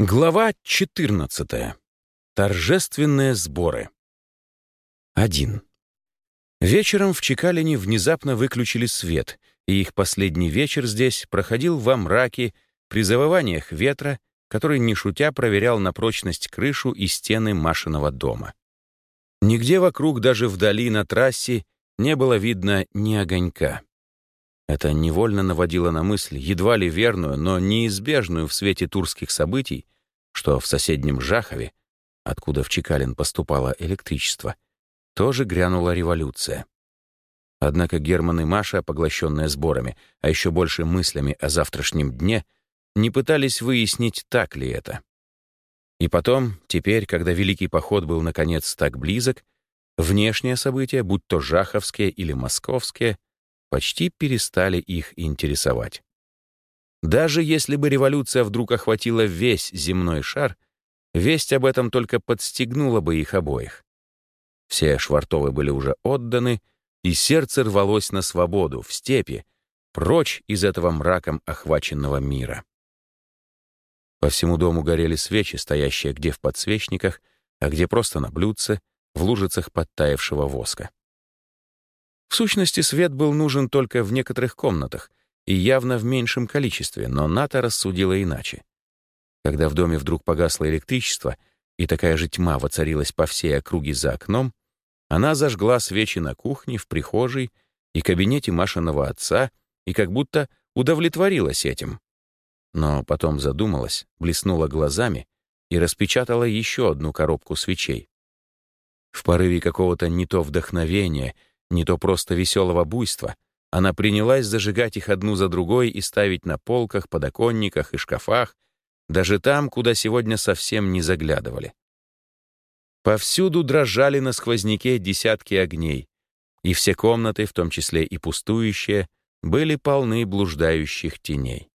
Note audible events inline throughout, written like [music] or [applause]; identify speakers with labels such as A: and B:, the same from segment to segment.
A: Глава 14. Торжественные сборы. 1. Вечером в Чекалине внезапно выключили свет, и их последний вечер здесь проходил во мраке при завываниях ветра, который, не шутя, проверял на прочность крышу и стены Машиного дома. Нигде вокруг, даже вдали на трассе, не было видно ни огонька. Это невольно наводило на мысль, едва ли верную, но неизбежную в свете турских событий, что в соседнем Жахове, откуда в Чекалин поступало электричество, тоже грянула революция. Однако Герман и Маша, поглощенные сборами, а еще больше мыслями о завтрашнем дне, не пытались выяснить, так ли это. И потом, теперь, когда Великий поход был, наконец, так близок, внешние события, будь то жаховские или московские, почти перестали их интересовать. Даже если бы революция вдруг охватила весь земной шар, весть об этом только подстегнула бы их обоих. Все Швартовы были уже отданы, и сердце рвалось на свободу, в степи, прочь из этого мраком охваченного мира. По всему дому горели свечи, стоящие где в подсвечниках, а где просто на блюдце, в лужицах подтаявшего воска. В сущности, свет был нужен только в некоторых комнатах и явно в меньшем количестве, но Ната рассудила иначе. Когда в доме вдруг погасло электричество, и такая же тьма воцарилась по всей округе за окном, она зажгла свечи на кухне, в прихожей и кабинете Машиного отца и как будто удовлетворилась этим. Но потом задумалась, блеснула глазами и распечатала еще одну коробку свечей. В порыве какого-то не то вдохновения — не то просто веселого буйства, она принялась зажигать их одну за другой и ставить на полках, подоконниках и шкафах, даже там, куда сегодня совсем не заглядывали. Повсюду дрожали на сквозняке десятки огней, и все комнаты, в том числе и пустующие, были полны блуждающих теней.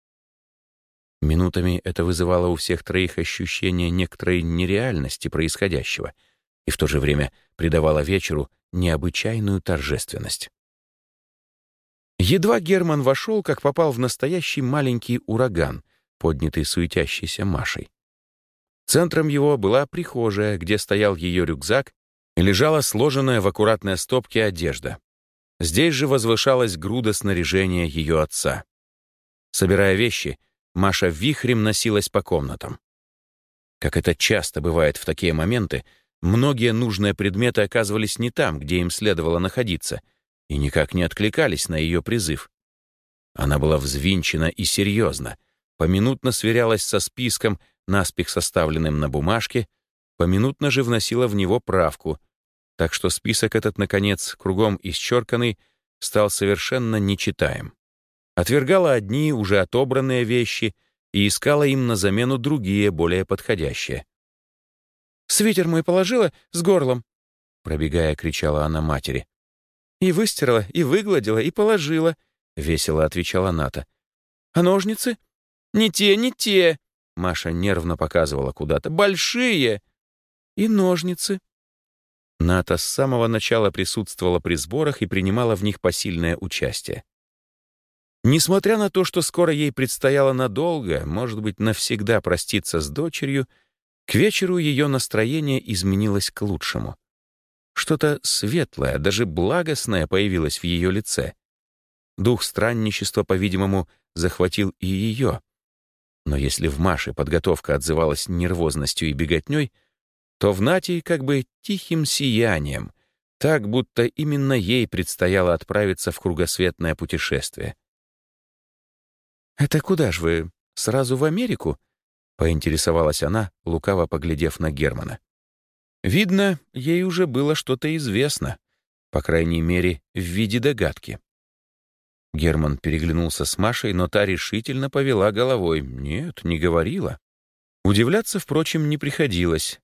A: Минутами это вызывало у всех троих ощущение некоторой нереальности происходящего и в то же время придавало вечеру необычайную торжественность. Едва Герман вошел, как попал в настоящий маленький ураган, поднятый суетящейся Машей. Центром его была прихожая, где стоял ее рюкзак и лежала сложенная в аккуратной стопке одежда. Здесь же возвышалась груда снаряжения ее отца. Собирая вещи, Маша вихрем носилась по комнатам. Как это часто бывает в такие моменты, Многие нужные предметы оказывались не там, где им следовало находиться, и никак не откликались на ее призыв. Она была взвинчена и серьезна, поминутно сверялась со списком, наспех составленным на бумажке, поминутно же вносила в него правку, так что список этот, наконец, кругом исчерканный, стал совершенно нечитаем. Отвергала одни уже отобранные вещи и искала им на замену другие, более подходящие. Свитер мой положила с горлом!» Пробегая, кричала она матери. «И выстирала, и выгладила, и положила», — весело отвечала Ната. «А ножницы?» «Не те, не те!» Маша нервно показывала куда-то. «Большие!» «И ножницы!» Ната с самого начала присутствовала при сборах и принимала в них посильное участие. Несмотря на то, что скоро ей предстояло надолго, может быть, навсегда проститься с дочерью, к вечеру ее настроение изменилось к лучшему. Что-то светлое, даже благостное появилось в ее лице. Дух странничества, по-видимому, захватил и ее. Но если в Маше подготовка отзывалась нервозностью и беготней, то в Нате как бы тихим сиянием, так, будто именно ей предстояло отправиться в кругосветное путешествие. «Это куда ж вы? Сразу в Америку?» — поинтересовалась она, лукаво поглядев на Германа. Видно, ей уже было что-то известно, по крайней мере, в виде догадки. Герман переглянулся с Машей, но та решительно повела головой. Нет, не говорила. Удивляться, впрочем, не приходилось.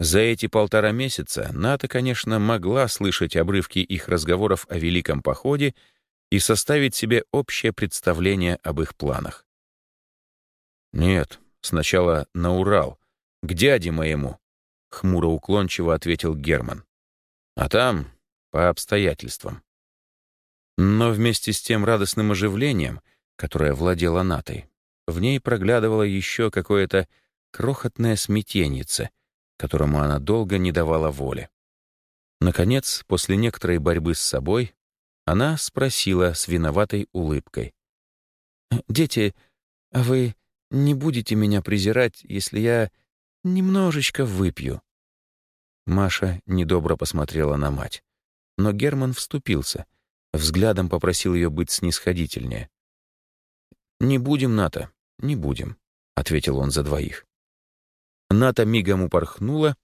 A: За эти полтора месяца Ната, конечно, могла слышать обрывки их разговоров о Великом походе и составить себе общее представление об их планах. Нет, Сначала на Урал, к дяде моему, — хмуро-уклончиво ответил Герман. А там по обстоятельствам. Но вместе с тем радостным оживлением, которое владело Натой, в ней проглядывало еще какое-то крохотное смятеннице, которому она долго не давала воли. Наконец, после некоторой борьбы с собой, она спросила с виноватой улыбкой. «Дети, а вы не будете меня презирать, если я немножечко выпью?» Маша недобро посмотрела на мать. Но Герман вступился, взглядом попросил ее быть снисходительнее. «Не будем, Ната, не будем», — ответил он за двоих. Ната мигом упорхнула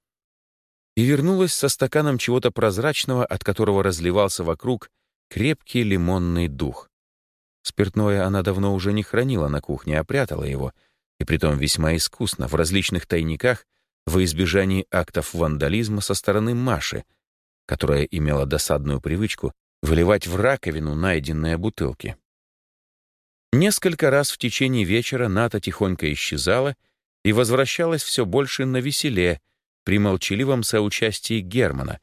A: и вернулась со стаканом чего-то прозрачного, от которого разливался вокруг крепкий лимонный дух. Спиртное она давно уже не хранила на кухне, а прятала его, и притом весьма искусно, в различных тайниках, во избежании актов вандализма со стороны Маши, которая имела досадную привычку выливать в раковину найденные бутылки. Несколько раз в течение вечера Ната тихонько исчезала и возвращалась все больше на веселе при молчаливом соучастии Германа,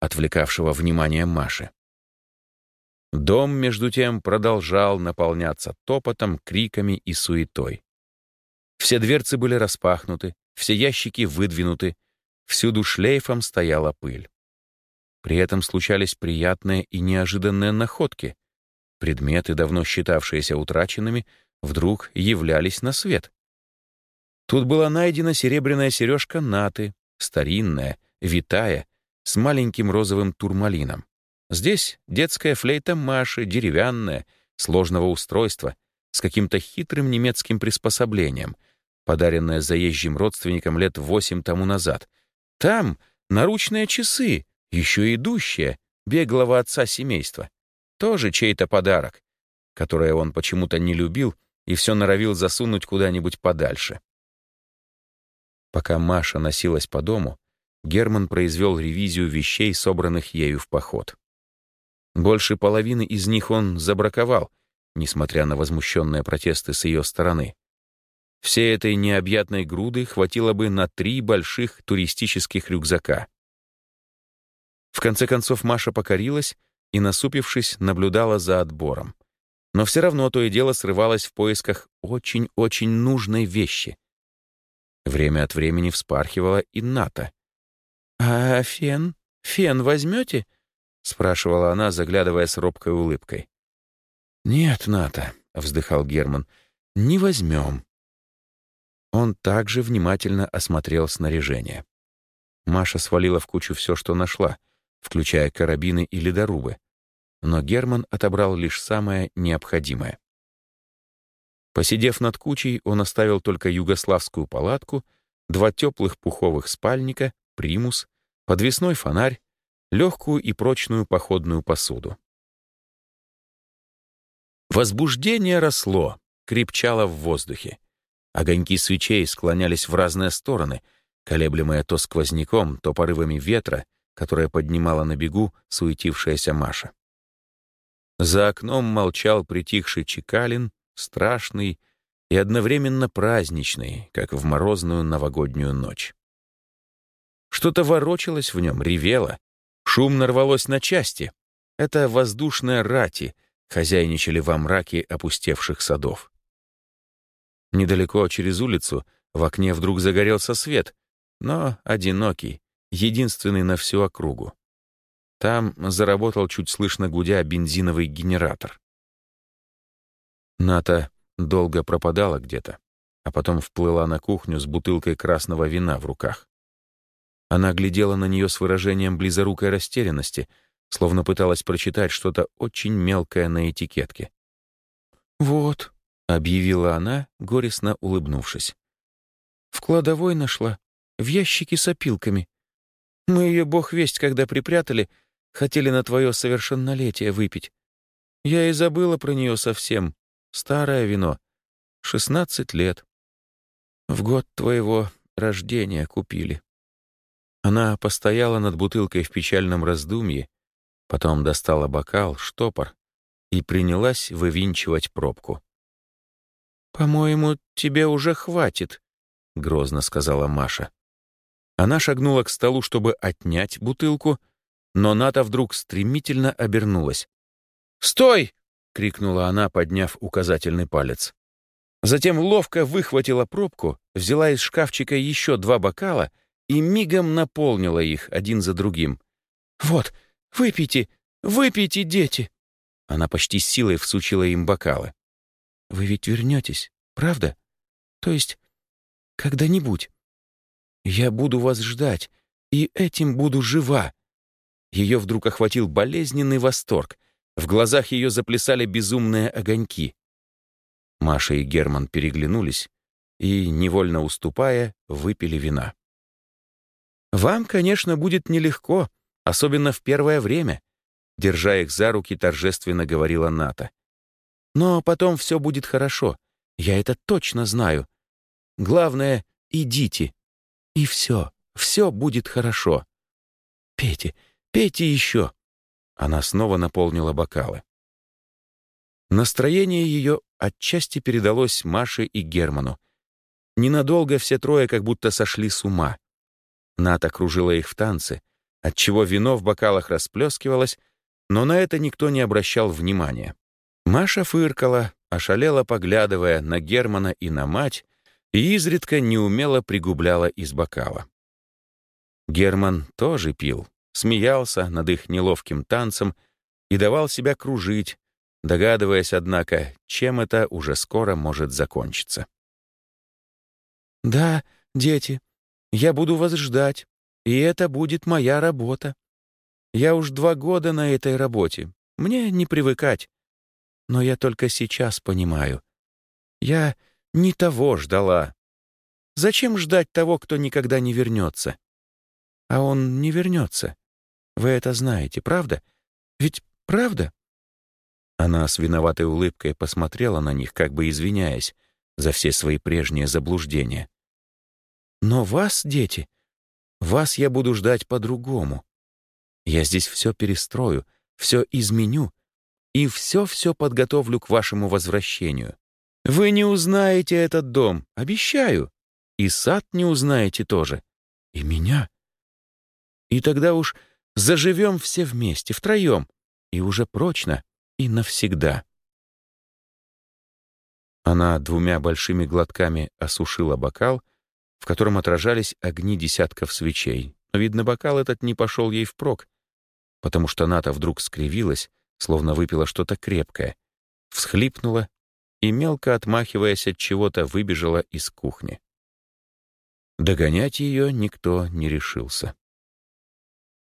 A: отвлекавшего внимание Маши. Дом, между тем, продолжал наполняться топотом, криками и суетой. Все дверцы были распахнуты, все ящики выдвинуты, всюду шлейфом стояла пыль. При этом случались приятные и неожиданные находки. Предметы, давно считавшиеся утраченными, вдруг являлись на свет. Тут была найдена серебряная сережка Наты, старинная, витая, с маленьким розовым турмалином. Здесь детская флейта Маши, деревянная, сложного устройства, с каким-то хитрым немецким приспособлением, подаренная заезжим родственникам лет восемь тому назад. Там наручные часы, еще идущие, беглого отца семейства. Тоже чей-то подарок, который он почему-то не любил и все норовил засунуть куда-нибудь подальше. Пока Маша носилась по дому, Герман произвел ревизию вещей, собранных ею в поход. Больше половины из них он забраковал, несмотря на возмущенные протесты с ее стороны. Всей этой необъятной груды хватило бы на три больших туристических рюкзака. В конце концов Маша покорилась и, насупившись, наблюдала за отбором. Но все равно то и дело срывалась в поисках очень-очень нужной вещи. Время от времени вспархивала и Ната. «А фен? Фен возьмете?» — спрашивала она, заглядывая с робкой улыбкой. «Нет, Ната», — вздыхал Герман, — «не возьмем». Он также внимательно осмотрел снаряжение. Маша свалила в кучу все, что нашла, включая карабины и ледорубы, но Герман отобрал лишь самое необходимое. Посидев над кучей, он оставил только югославскую палатку, два теплых пуховых спальника, примус, подвесной фонарь легкую и прочную походную посуду. Возбуждение росло, крепчало в воздухе. Огоньки свечей склонялись в разные стороны, колеблемые то сквозняком, то порывами ветра, которое поднимала на бегу суетившаяся Маша. За окном молчал притихший Чекалин, страшный и одновременно праздничный, как в морозную новогоднюю ночь. Что-то ворочалось в нем, ревело, Шумно рвалось на части. Это воздушные рати хозяйничали во мраке опустевших садов. Недалеко через улицу в окне вдруг загорелся свет, но одинокий, единственный на всю округу. Там заработал чуть слышно гудя бензиновый генератор. Ната долго пропадала где-то, а потом вплыла на кухню с бутылкой красного вина в руках. Она глядела на нее с выражением близорукой растерянности, словно пыталась прочитать что-то очень мелкое на этикетке. «Вот», — объявила она, горестно улыбнувшись. «В кладовой нашла, в ящике с опилками. Мы ее, бог весть, когда припрятали, хотели на твое совершеннолетие выпить. Я и забыла про нее совсем. Старое вино. Шестнадцать лет. В год твоего рождения купили». Она постояла над бутылкой в печальном раздумье, потом достала бокал, штопор и принялась вывинчивать пробку. «По-моему, тебе уже хватит», — грозно сказала Маша. Она шагнула к столу, чтобы отнять бутылку, но Ната вдруг стремительно обернулась. «Стой!» — крикнула она, подняв указательный палец. Затем ловко выхватила пробку, взяла из шкафчика еще два бокала и мигом наполнила их один за другим. «Вот, выпейте, выпейте, дети!» Она почти силой всучила им бокалы. «Вы ведь вернетесь, правда? То есть, когда-нибудь. Я буду вас ждать, и этим буду жива». Ее вдруг охватил болезненный восторг. В глазах ее заплясали безумные огоньки. Маша и Герман переглянулись и, невольно уступая, выпили вина. «Вам, конечно, будет нелегко, особенно в первое время», держа их за руки, торжественно говорила Ната. «Но потом все будет хорошо. Я это точно знаю. Главное, идите. И все, все будет хорошо. Пейте, пейте еще». Она снова наполнила бокалы. Настроение ее отчасти передалось Маше и Герману. Ненадолго все трое как будто сошли с ума. Ната кружила их в танце, отчего вино в бокалах расплескивалось, но на это никто не обращал внимания. Маша фыркала, ошалела, поглядывая на Германа и на мать, и изредка неумело пригубляла из бокала. Герман тоже пил, смеялся над их неловким танцем и давал себя кружить, догадываясь, однако, чем это уже скоро может закончиться. «Да, дети, я буду вас ждать, и это будет моя работа. Я уж два года на этой работе, мне не привыкать. Но я только сейчас понимаю. Я не того ждала. Зачем ждать того, кто никогда не вернется? А он не вернется. Вы это знаете, правда? Ведь правда?» Она с виноватой улыбкой посмотрела на них, как бы извиняясь за все свои прежние заблуждения. «Но вас, дети, вас я буду ждать по-другому. Я здесь все перестрою, все изменю и все-все подготовлю к вашему возвращению. Вы не узнаете этот дом, обещаю. И сад не узнаете тоже. И меня. И тогда уж заживем все вместе, втроем, и уже прочно, и навсегда. Она двумя большими глотками осушила бокал, в котором отражались огни десятков свечей. Но, видно, бокал этот не пошел ей впрок, потому что Ната вдруг скривилась, словно выпила что-то крепкое, всхлипнула и, мелко отмахиваясь от чего-то, выбежала из кухни. Догонять ее никто не решился.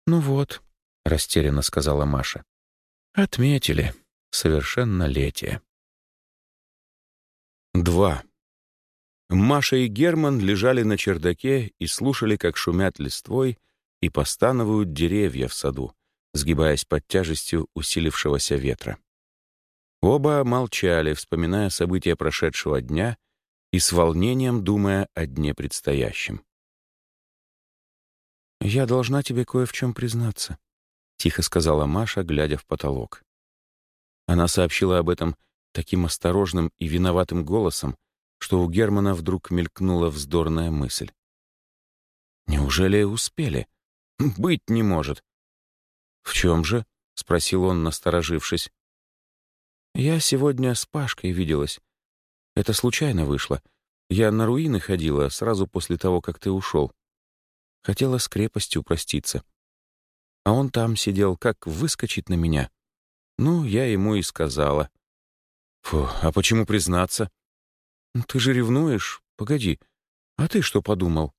A: «Ну вот», — растерянно сказала Маша, Отметили. Совершеннолетие. 2. Маша и Герман лежали на чердаке и слушали, как шумят листвой и постановают деревья в саду, сгибаясь под тяжестью усилившегося ветра. Оба молчали, вспоминая события прошедшего дня и с волнением думая о дне предстоящем. «Я должна тебе кое в чем признаться», — тихо сказала Маша, глядя в потолок. Она сообщила об этом таким осторожным и виноватым голосом, что у Германа вдруг мелькнула вздорная мысль. «Неужели успели? [laughs] Быть не может». «В чем же?» — спросил он, насторожившись. «Я сегодня с Пашкой виделась. Это случайно вышло. Я на руины ходила сразу после того, как ты ушел. Хотела с крепостью проститься. А он там сидел, как выскочит на меня. Ну, я ему и сказала. Фу, а почему признаться? «Ну, ты же ревнуешь? Погоди. А ты что подумал?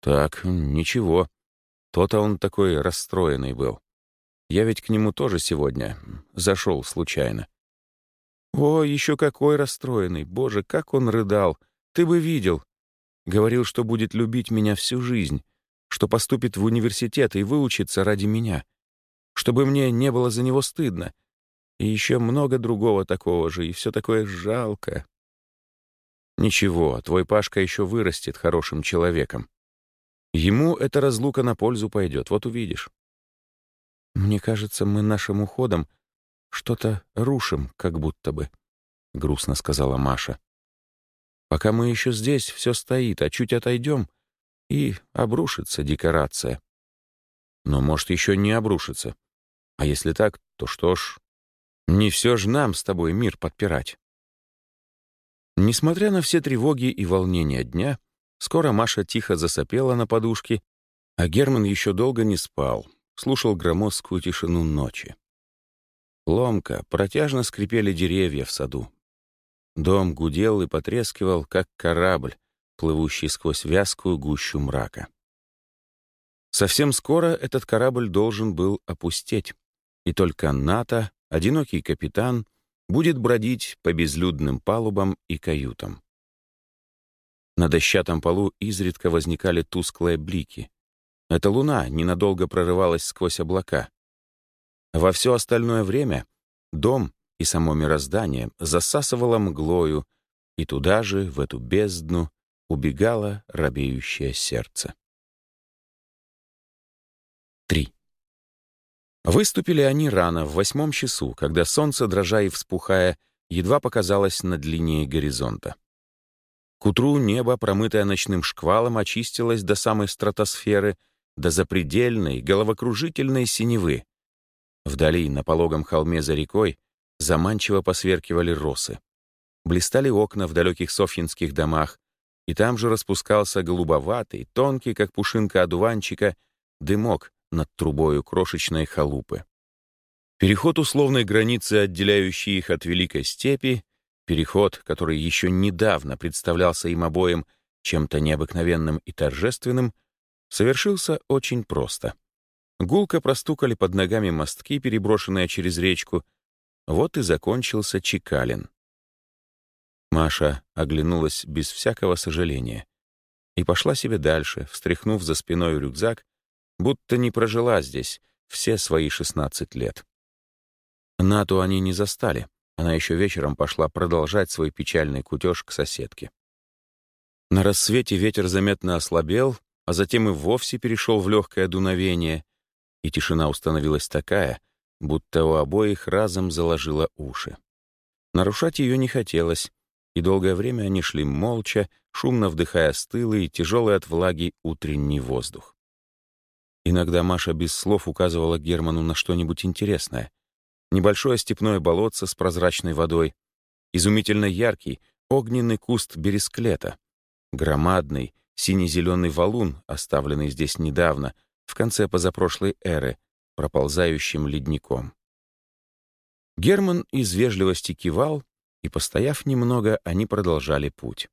A: Так, ничего. То-то он такой расстроенный был. Я ведь к нему тоже сегодня зашел случайно. О, еще какой расстроенный. Боже, как он рыдал. Ты бы видел. Говорил, что будет любить меня всю жизнь что поступит в университет и выучится ради меня, чтобы мне не было за него стыдно. И еще много другого такого же, и все такое жалко. Ничего, твой Пашка еще вырастет хорошим человеком. Ему эта разлука на пользу пойдет, вот увидишь. Мне кажется, мы нашим уходом что-то рушим, как будто бы, — грустно сказала Маша. Пока мы еще здесь, все стоит, а чуть отойдем — и обрушится декорация. Но, может, еще не обрушится. А если так, то что ж, не все ж нам с тобой мир подпирать. Несмотря на все тревоги и волнения дня, скоро Маша тихо засопела на подушке, а Герман еще долго не спал, слушал громоздкую тишину ночи. Ломко, протяжно скрипели деревья в саду. Дом гудел и потрескивал, как корабль, плывущий сквозь вязкую гущу мрака. Совсем скоро этот корабль должен был опустеть, и только НАТО, одинокий капитан, будет бродить по безлюдным палубам и каютам. На дощатом полу изредка возникали тусклые блики. Эта луна ненадолго прорывалась сквозь облака. Во все остальное время дом и само мироздание засасывало мглою, и туда же, в эту бездну, убегало робеющее сердце. Выступили они рано, в восьмом часу, когда солнце, дрожа и вспухая, едва показалось над линией горизонта. К утру небо, промытое ночным шквалом, очистилось до самой стратосферы, до запредельной, головокружительной синевы. Вдали, на пологом холме за рекой, заманчиво посверкивали росы. Блистали окна в далеких софьинских домах, и там же распускался голубоватый, тонкий, как пушинка одуванчика, дымок над трубою крошечной халупы. Переход условной границы, отделяющей их от Великой Степи, переход, который еще недавно представлялся им обоим чем-то необыкновенным и торжественным, совершился очень просто. Гулко простукали под ногами мостки, переброшенные через речку. Вот и закончился Чекалин. Маша оглянулась без всякого сожаления и пошла себе дальше, встряхнув за спиной рюкзак будто не прожила здесь все свои 16 лет. Нату они не застали. Она еще вечером пошла продолжать свой печальный кутеж к соседке. На рассвете ветер заметно ослабел, а затем и вовсе перешел в легкое дуновение, и тишина установилась такая, будто у обоих разом заложила уши. Нарушать ее не хотелось, и долгое время они шли молча, шумно вдыхая стылый и тяжелый от влаги утренний воздух. Иногда Маша без слов указывала Герману на что-нибудь интересное. Небольшое степное болотце с прозрачной водой, изумительно яркий огненный куст бересклета, громадный сине-зеленый валун, оставленный здесь недавно, в конце позапрошлой эры, проползающим ледником. Герман из вежливости кивал, и, постояв немного, они продолжали путь.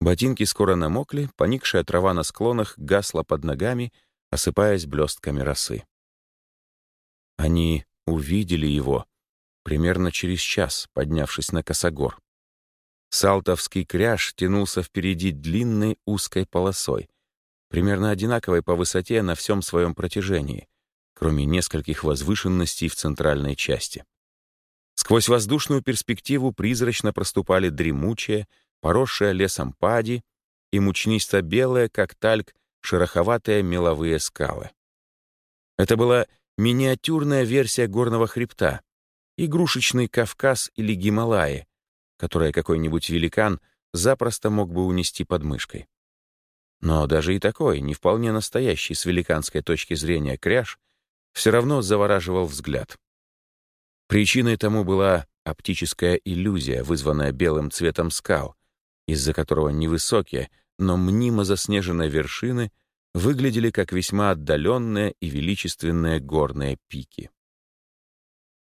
A: Ботинки скоро намокли, поникшая трава на склонах гасла под ногами, осыпаясь блестками росы. Они увидели его примерно через час, поднявшись на косогор. Салтовский кряж тянулся впереди длинной узкой полосой, примерно одинаковой по высоте на всем своем протяжении, кроме нескольких возвышенностей в центральной части. Сквозь воздушную перспективу призрачно проступали дремучие, поросшая лесом пади и мучнисто-белые, как тальк, шероховатые меловые скалы. Это была миниатюрная версия горного хребта, игрушечный Кавказ или Гималаи, которое какой-нибудь великан запросто мог бы унести под мышкой. Но даже и такой, не вполне настоящий с великанской точки зрения кряж, все равно завораживал взгляд. Причиной тому была оптическая иллюзия, вызванная белым цветом скал, из-за которого невысокие, но мнимо заснеженные вершины выглядели как весьма отдаленные и величественные горные пики.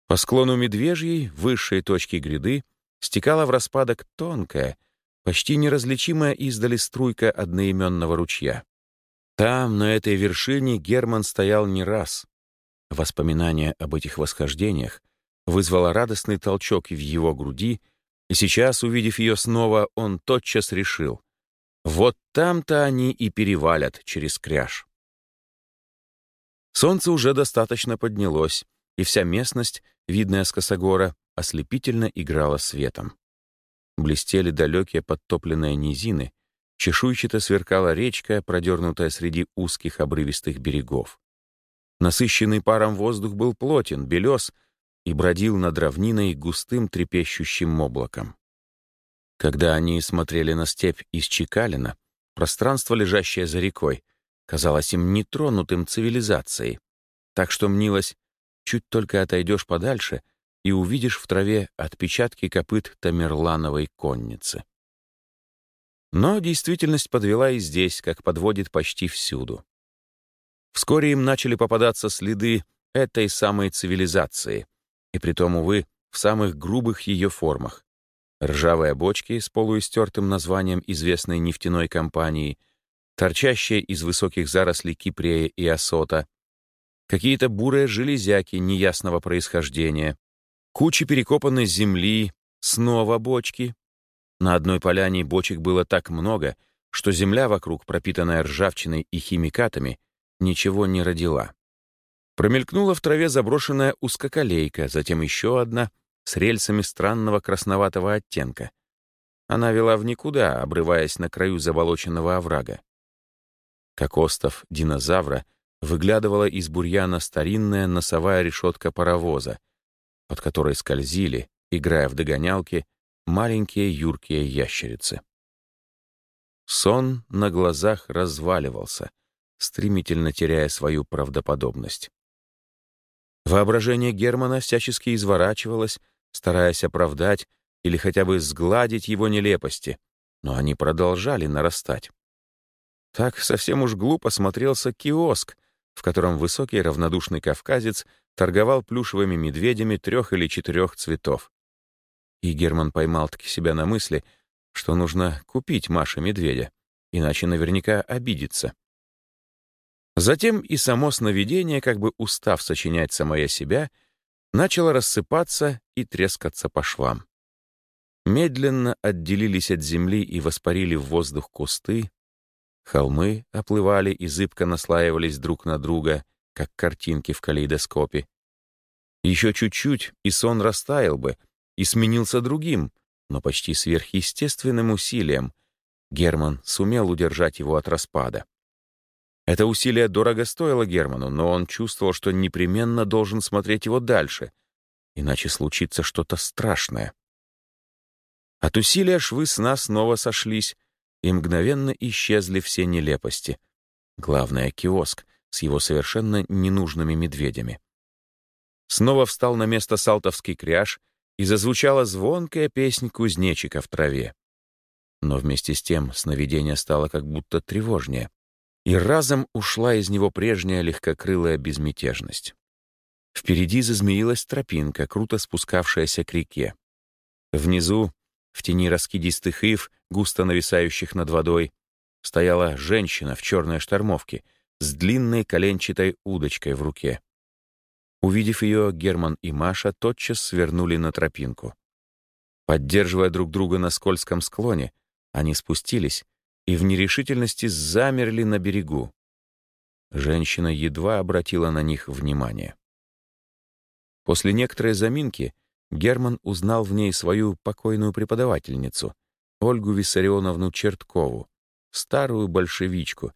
A: По склону Медвежьей, высшей точки гряды, стекала в распадок тонкая, почти неразличимая издали струйка одноименного ручья. Там, на этой вершине, Герман стоял не раз. Воспоминание об этих восхождениях вызвало радостный толчок в его груди — и сейчас, увидев ее снова, он тотчас решил. Вот там-то они и перевалят через кряж. Солнце уже достаточно поднялось, и вся местность, видная с косогора, ослепительно играла светом. Блестели далекие подтопленные низины, чешуйчато сверкала речка, продернутая среди узких обрывистых берегов. Насыщенный паром воздух был плотен, белес — и бродил над равниной густым трепещущим облаком. Когда они смотрели на степь из Чекалина, пространство, лежащее за рекой, казалось им нетронутым цивилизацией, так что мнилось, чуть только отойдешь подальше, и увидишь в траве отпечатки копыт Тамерлановой конницы. Но действительность подвела и здесь, как подводит почти всюду. Вскоре им начали попадаться следы этой самой цивилизации, и притом, увы, в самых грубых ее формах. Ржавые бочки с полуистертым названием известной нефтяной компании, торчащие из высоких зарослей кипрея и осота, какие-то бурые железяки неясного происхождения, кучи перекопанной земли, снова бочки. На одной поляне бочек было так много, что земля вокруг, пропитанная ржавчиной и химикатами, ничего не родила. Промелькнула в траве заброшенная узкоколейка, затем еще одна с рельсами странного красноватого оттенка. Она вела в никуда, обрываясь на краю заболоченного оврага. Как остов динозавра выглядывала из бурьяна старинная носовая решетка паровоза, под которой скользили, играя в догонялки, маленькие юркие ящерицы. Сон на глазах разваливался, стремительно теряя свою правдоподобность. Воображение Германа всячески изворачивалось, стараясь оправдать или хотя бы сгладить его нелепости, но они продолжали нарастать. Так совсем уж глупо смотрелся киоск, в котором высокий равнодушный кавказец торговал плюшевыми медведями трех или четырех цветов. И Герман поймал-таки себя на мысли, что нужно купить Маше медведя, иначе наверняка обидится. Затем и само сновидение, как бы устав сочинять самое себя, начало рассыпаться и трескаться по швам. Медленно отделились от земли и воспарили в воздух кусты, холмы оплывали и зыбко наслаивались друг на друга, как картинки в калейдоскопе. Еще чуть-чуть, и сон растаял бы, и сменился другим, но почти сверхъестественным усилием. Герман сумел удержать его от распада. Это усилие дорого стоило Герману, но он чувствовал, что непременно должен смотреть его дальше, иначе случится что-то страшное. От усилия швы сна снова сошлись, и мгновенно исчезли все нелепости. Главное — киоск с его совершенно ненужными медведями. Снова встал на место салтовский кряж, и зазвучала звонкая песнь кузнечика в траве. Но вместе с тем сновидение стало как будто тревожнее и разом ушла из него прежняя легкокрылая безмятежность. Впереди зазмеилась тропинка, круто спускавшаяся к реке. Внизу, в тени раскидистых ив, густо нависающих над водой, стояла женщина в черной штормовке с длинной коленчатой удочкой в руке. Увидев ее, Герман и Маша тотчас свернули на тропинку. Поддерживая друг друга на скользком склоне, они спустились и в нерешительности замерли на берегу. Женщина едва обратила на них внимание. После некоторой заминки Герман узнал в ней свою покойную преподавательницу, Ольгу Виссарионовну Черткову, старую большевичку,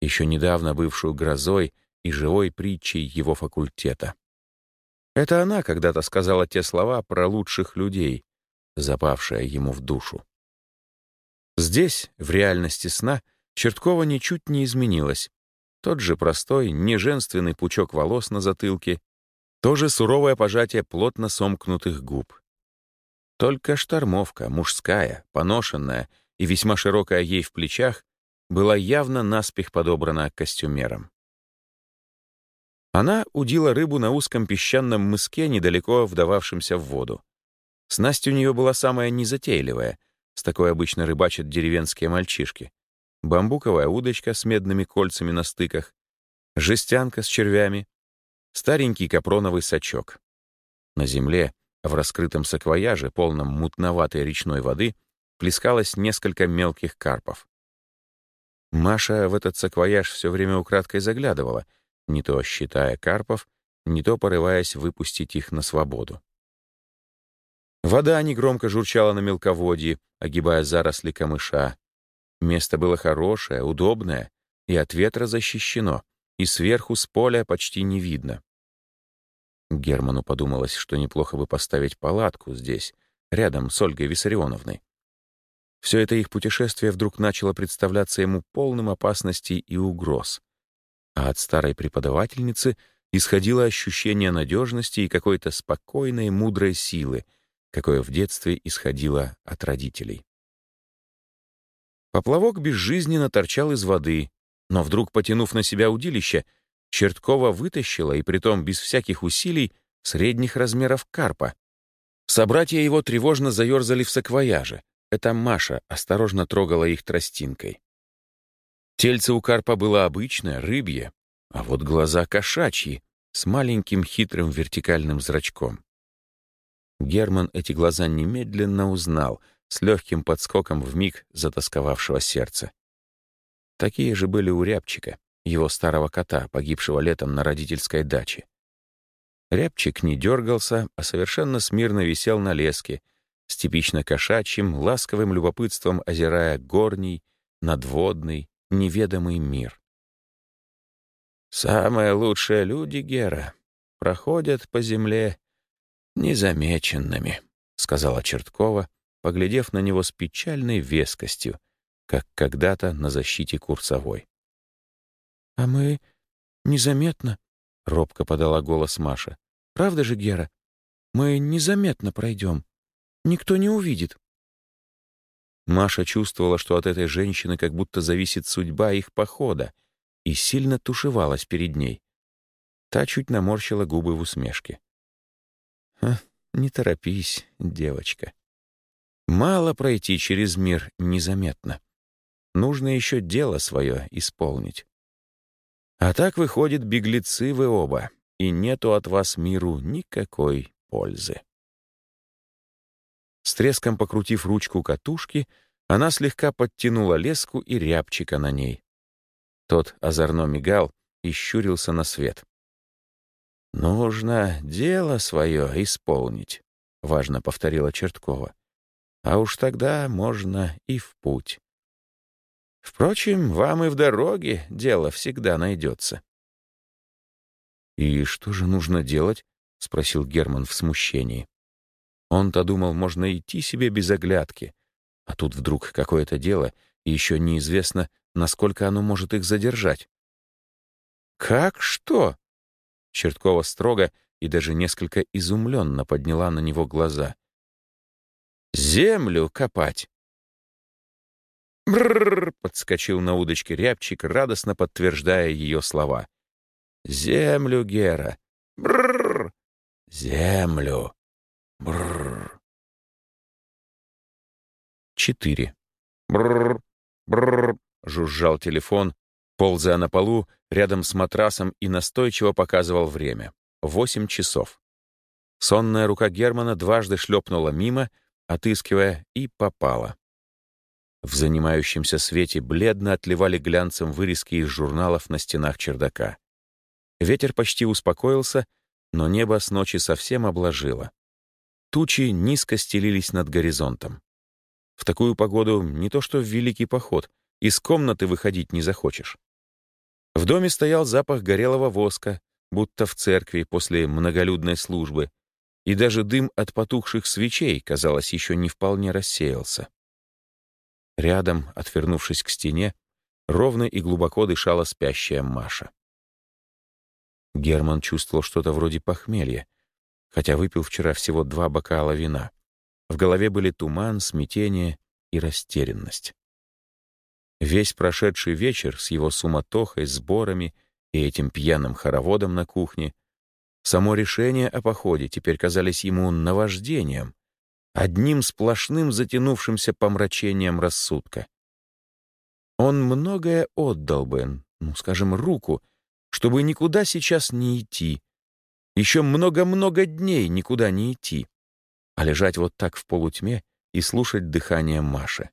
A: еще недавно бывшую грозой и живой притчей его факультета. Это она когда-то сказала те слова про лучших людей, запавшая ему в душу. Здесь, в реальности сна, Черткова ничуть не изменилась. Тот же простой, неженственный пучок волос на затылке, тоже суровое пожатие плотно сомкнутых губ. Только штормовка, мужская, поношенная и весьма широкая ей в плечах, была явно наспех подобрана костюмером. Она удила рыбу на узком песчаном мыске, недалеко вдававшемся в воду. Снасть у нее была самая незатейливая, с такой обычно рыбачат деревенские мальчишки. Бамбуковая удочка с медными кольцами на стыках, жестянка с червями, старенький капроновый сачок. На земле, в раскрытом саквояже, полном мутноватой речной воды, плескалось несколько мелких карпов. Маша в этот саквояж все время украдкой заглядывала, не то считая карпов, не то порываясь выпустить их на свободу. Вода негромко журчала на мелководье, огибая заросли камыша. Место было хорошее, удобное, и от ветра защищено, и сверху с поля почти не видно. Герману подумалось, что неплохо бы поставить палатку здесь, рядом с Ольгой Виссарионовной. Все это их путешествие вдруг начало представляться ему полным опасностей и угроз. А от старой преподавательницы исходило ощущение надежности и какой-то спокойной, мудрой силы, какое в детстве исходило от родителей. Поплавок безжизненно торчал из воды, но вдруг, потянув на себя удилище, Черткова вытащила, и притом без всяких усилий, средних размеров карпа. Собратья его тревожно заерзали в саквояже. Это Маша осторожно трогала их тростинкой. Тельце у карпа было обычное, рыбье, а вот глаза кошачьи, с маленьким хитрым вертикальным зрачком. Герман эти глаза немедленно узнал, с легким подскоком в миг затасковавшего сердца. Такие же были у Рябчика, его старого кота, погибшего летом на родительской даче. Рябчик не дергался, а совершенно смирно висел на леске, с типично кошачьим, ласковым любопытством озирая горний, надводный, неведомый мир. «Самые лучшие люди, Гера, проходят по земле незамеченными», — сказала Черткова, поглядев на него с печальной вескостью, как когда-то на защите курсовой. «А мы незаметно», — робко подала голос Маша. «Правда же, Гера? Мы незаметно пройдем. Никто не увидит». Маша чувствовала, что от этой женщины как будто зависит судьба их похода, и сильно тушевалась перед ней. Та чуть наморщила губы в усмешке. «Не торопись, девочка. Мало пройти через мир незаметно. Нужно еще дело свое исполнить. А так, выходит, беглецы вы оба, и нету от вас миру никакой пользы. С треском покрутив ручку катушки, она слегка подтянула леску и рябчика на ней. Тот озорно мигал и щурился на свет. «Нужно дело свое исполнить», — важно повторила Черткова. «А уж тогда можно и в путь. Впрочем, вам и в дороге дело всегда найдется». «И что же нужно делать?» — спросил Герман в смущении. Он-то думал, можно идти себе без оглядки. А тут вдруг какое-то дело, и еще неизвестно, насколько оно может их задержать. «Как что?» Черткова строго и даже несколько изумленно подняла на него глаза. «Землю копать!» «Брррр!» — подскочил на удочке рябчик, радостно подтверждая ее слова. «Землю, Гера! Брррр! Землю!» Бррр. Четыре. Бррр. Бррр. Жужжал телефон, ползая на полу рядом с матрасом и настойчиво показывал время. Восемь часов. Сонная рука Германа дважды шлепнула мимо, отыскивая, и попала. В занимающемся свете бледно отливали глянцем вырезки из журналов на стенах чердака. Ветер почти успокоился, но небо с ночи совсем обложило. Тучи низко стелились над горизонтом. В такую погоду не то что в великий поход, из комнаты выходить не захочешь. В доме стоял запах горелого воска, будто в церкви после многолюдной службы, и даже дым от потухших свечей, казалось, еще не вполне рассеялся. Рядом, отвернувшись к стене, ровно и глубоко дышала спящая Маша. Герман чувствовал что-то вроде похмелья, хотя выпил вчера всего два бокала вина. В голове были туман, смятение и растерянность. Весь прошедший вечер с его суматохой, сборами и этим пьяным хороводом на кухне, само решение о походе теперь казались ему наваждением, одним сплошным затянувшимся помрачением рассудка. Он многое отдал бы, ну, скажем, руку, чтобы никуда сейчас не идти, еще много-много дней никуда не идти, а лежать вот так в полутьме и слушать дыхание Маши.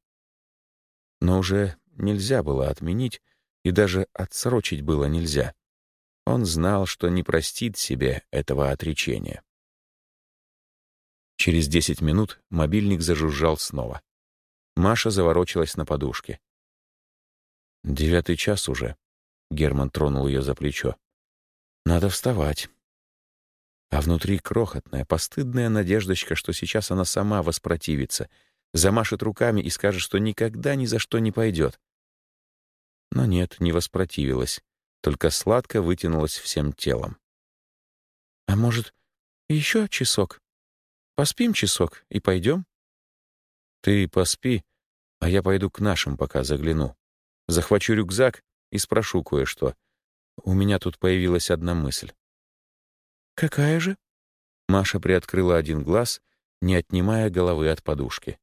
A: Но уже нельзя было отменить, и даже отсрочить было нельзя. Он знал, что не простит себе этого отречения. Через десять минут мобильник зажужжал снова. Маша заворочилась на подушке. «Девятый час уже», — Герман тронул ее за плечо. «Надо вставать а внутри крохотная, постыдная надеждочка, что сейчас она сама воспротивится, замашет руками и скажет, что никогда ни за что не пойдет. Но нет, не воспротивилась, только сладко вытянулась всем телом. А может, еще часок? Поспим часок и пойдем? Ты поспи, а я пойду к нашим пока загляну. Захвачу рюкзак и спрошу кое-что. У меня тут появилась одна мысль. «Какая же?» Маша приоткрыла один глаз, не отнимая головы от подушки.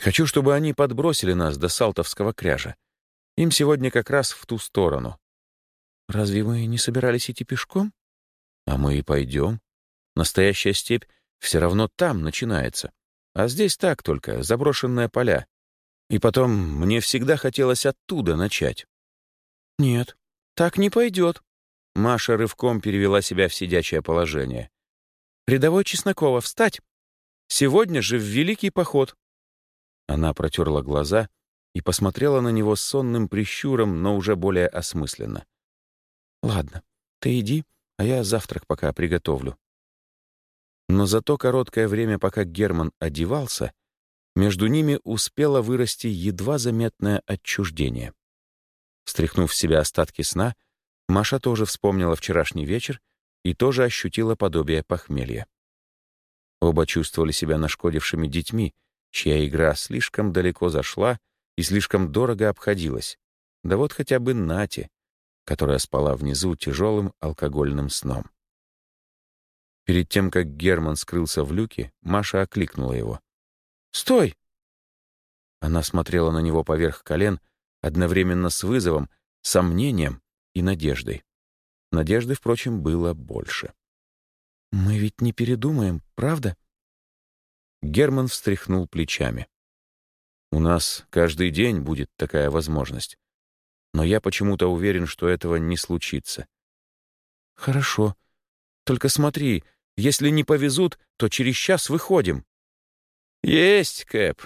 A: «Хочу, чтобы они подбросили нас до Салтовского кряжа. Им сегодня как раз в ту сторону». «Разве вы не собирались идти пешком?» «А мы и пойдем. Настоящая степь все равно там начинается. А здесь так только, заброшенные поля. И потом, мне всегда хотелось оттуда начать». «Нет, так не пойдет». Маша рывком перевела себя в сидячее положение. «Рядовой Чеснокова, встать! Сегодня же в Великий поход!» Она протерла глаза и посмотрела на него сонным прищуром, но уже более осмысленно. «Ладно, ты иди, а я завтрак пока приготовлю». Но за то короткое время, пока Герман одевался, между ними успело вырасти едва заметное отчуждение. Стряхнув в себя остатки сна, Маша тоже вспомнила вчерашний вечер и тоже ощутила подобие похмелья. Оба чувствовали себя нашкодившими детьми, чья игра слишком далеко зашла и слишком дорого обходилась. Да вот хотя бы Нати, которая спала внизу тяжелым алкогольным сном. Перед тем, как Герман скрылся в люке, Маша окликнула его. «Стой!» Она смотрела на него поверх колен, одновременно с вызовом, сомнением и надеждой. Надежды, впрочем, было больше. «Мы ведь не передумаем, правда?» Герман встряхнул плечами. «У нас каждый день будет такая возможность. Но я почему-то уверен, что этого не случится». «Хорошо. Только смотри, если не повезут, то через час выходим». «Есть, Кэп»,